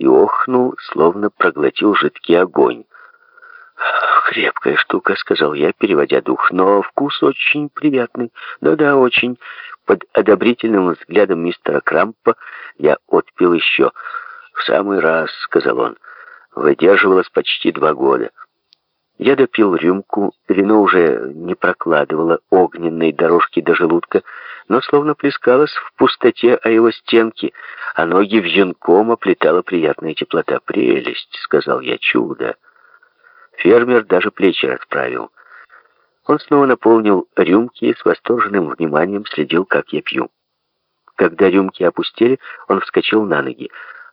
и охнул, словно проглотил жидкий огонь. «Крепкая штука», — сказал я, переводя дух, — «но вкус очень приятный. Да-да, очень». Под одобрительным взглядом мистера Крампа я отпил еще. «В самый раз», — сказал он, — «выдерживалось почти два года». Я допил рюмку, вино уже не прокладывало огненной дорожки до желудка, но словно плескалось в пустоте о его стенки, а ноги вьюнком оплетала приятная теплота. «Прелесть», — сказал я, — «чудо». Фермер даже плечи расправил. Он снова наполнил рюмки и с восторженным вниманием следил, как я пью. Когда рюмки опустили, он вскочил на ноги.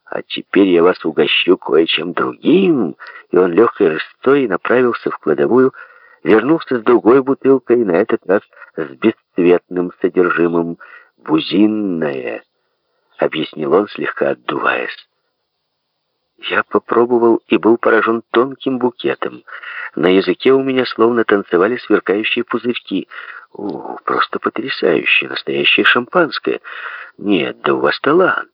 «А теперь я вас угощу кое-чем другим!» И он легкой рыстой направился в кладовую, вернулся с другой бутылкой, на этот раз с бесцветным содержимым. «Бузинное», — объяснил он, слегка отдуваясь. Я попробовал и был поражен тонким букетом. На языке у меня словно танцевали сверкающие пузырьки. О, просто потрясающе, настоящее шампанское. Нет, да у вас талант.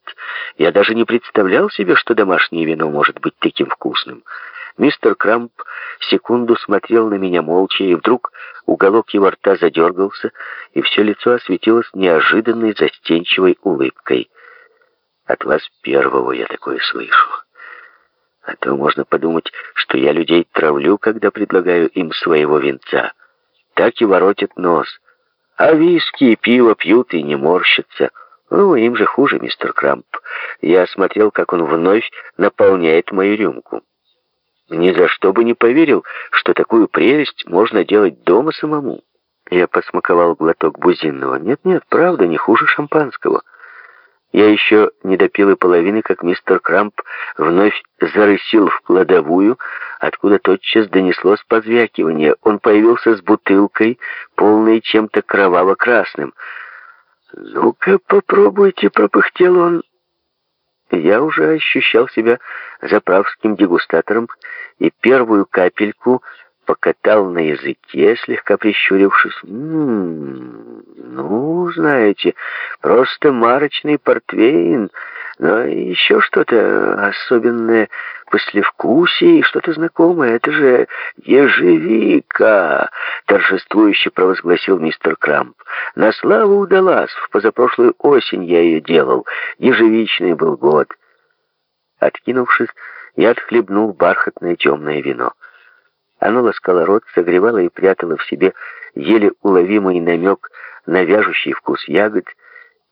Я даже не представлял себе, что домашнее вино может быть таким вкусным. Мистер Крамп секунду смотрел на меня молча, и вдруг уголок его рта задергался, и все лицо осветилось неожиданной застенчивой улыбкой. От вас первого я такое слышу. А то можно подумать, что я людей травлю, когда предлагаю им своего венца. Так и воротят нос. А виски и пиво пьют и не морщатся. Ну, им же хуже, мистер Крамп. Я смотрел, как он вновь наполняет мою рюмку. Ни за что бы не поверил, что такую прелесть можно делать дома самому. Я посмаковал глоток бузинного. Нет-нет, правда, не хуже шампанского. Я еще не допил и половины, как мистер Крамп вновь зарысил в кладовую, откуда тотчас донеслось позвякивание. Он появился с бутылкой, полной чем-то кроваво-красным. «Ну-ка, попробуйте», — пропыхтел он. Я уже ощущал себя заправским дегустатором, и первую капельку покатал на языке, слегка прищурившись. «М-м-м, ну, знаете, просто марочный портвейн, но еще что-то особенное послевкусие и что-то знакомое. Это же ежевика!» — торжествующе провозгласил мистер Крамп. «На славу удалась. В позапрошлую осень я ее делал. Ежевичный был год». Откинувшись, я отхлебнул бархатное темное вино. Оно ласкало рот, согревало и прятало в себе еле уловимый намек на вяжущий вкус ягод.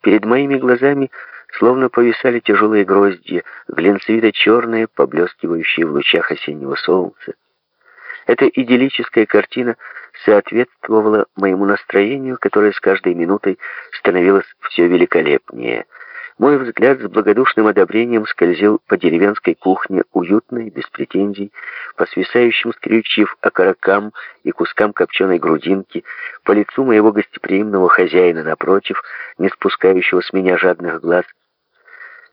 Перед моими глазами словно повисали тяжелые гроздья, глинцевито-черные, поблескивающие в лучах осеннего солнца. Эта идиллическая картина соответствовала моему настроению, которое с каждой минутой становилось все великолепнее — мой взгляд с благодушным одобрением скользил по деревенской кухне, уютной, без претензий, по свисающим скрючьев окорокам и кускам копченой грудинки, по лицу моего гостеприимного хозяина напротив, не спускающего с меня жадных глаз.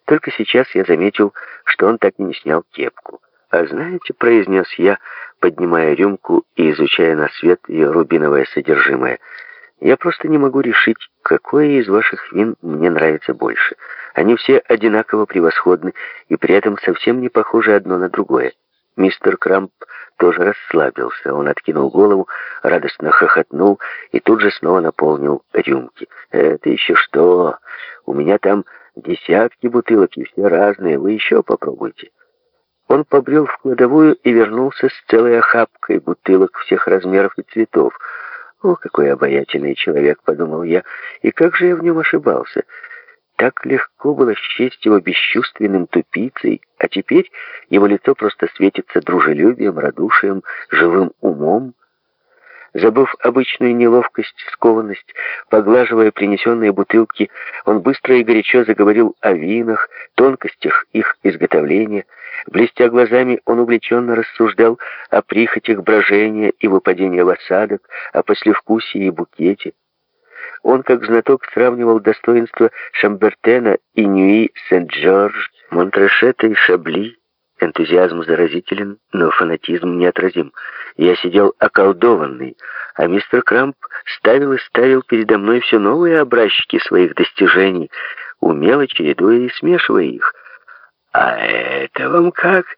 Только сейчас я заметил, что он так и не снял кепку. «А знаете», — произнес я, поднимая рюмку и изучая на свет ее рубиновое содержимое, «я просто не могу решить, какое из ваших вин мне нравится больше». Они все одинаково превосходны и при этом совсем не похожи одно на другое. Мистер Крамп тоже расслабился. Он откинул голову, радостно хохотнул и тут же снова наполнил рюмки. «Это еще что? У меня там десятки бутылок, и все разные. Вы еще попробуйте». Он побрел в кладовую и вернулся с целой охапкой бутылок всех размеров и цветов. «О, какой обаятельный человек!» — подумал я. «И как же я в нем ошибался!» Так легко было счесть его бесчувственным тупицей, а теперь его лицо просто светится дружелюбием, радушием, живым умом. Забыв обычную неловкость, скованность, поглаживая принесенные бутылки, он быстро и горячо заговорил о винах, тонкостях их изготовления. Блестя глазами, он увлеченно рассуждал о прихотях брожения и выпадения в осадок, о послевкусии и букете. Он, как знаток, сравнивал достоинства Шамбертена и Ньюи Сент-Джордж, Монтрешета и Шабли. Энтузиазм заразителен, но фанатизм неотразим. Я сидел околдованный, а мистер Крамп ставил и ставил передо мной все новые образчики своих достижений, умело чередуя и смешивая их. «А это вам как?»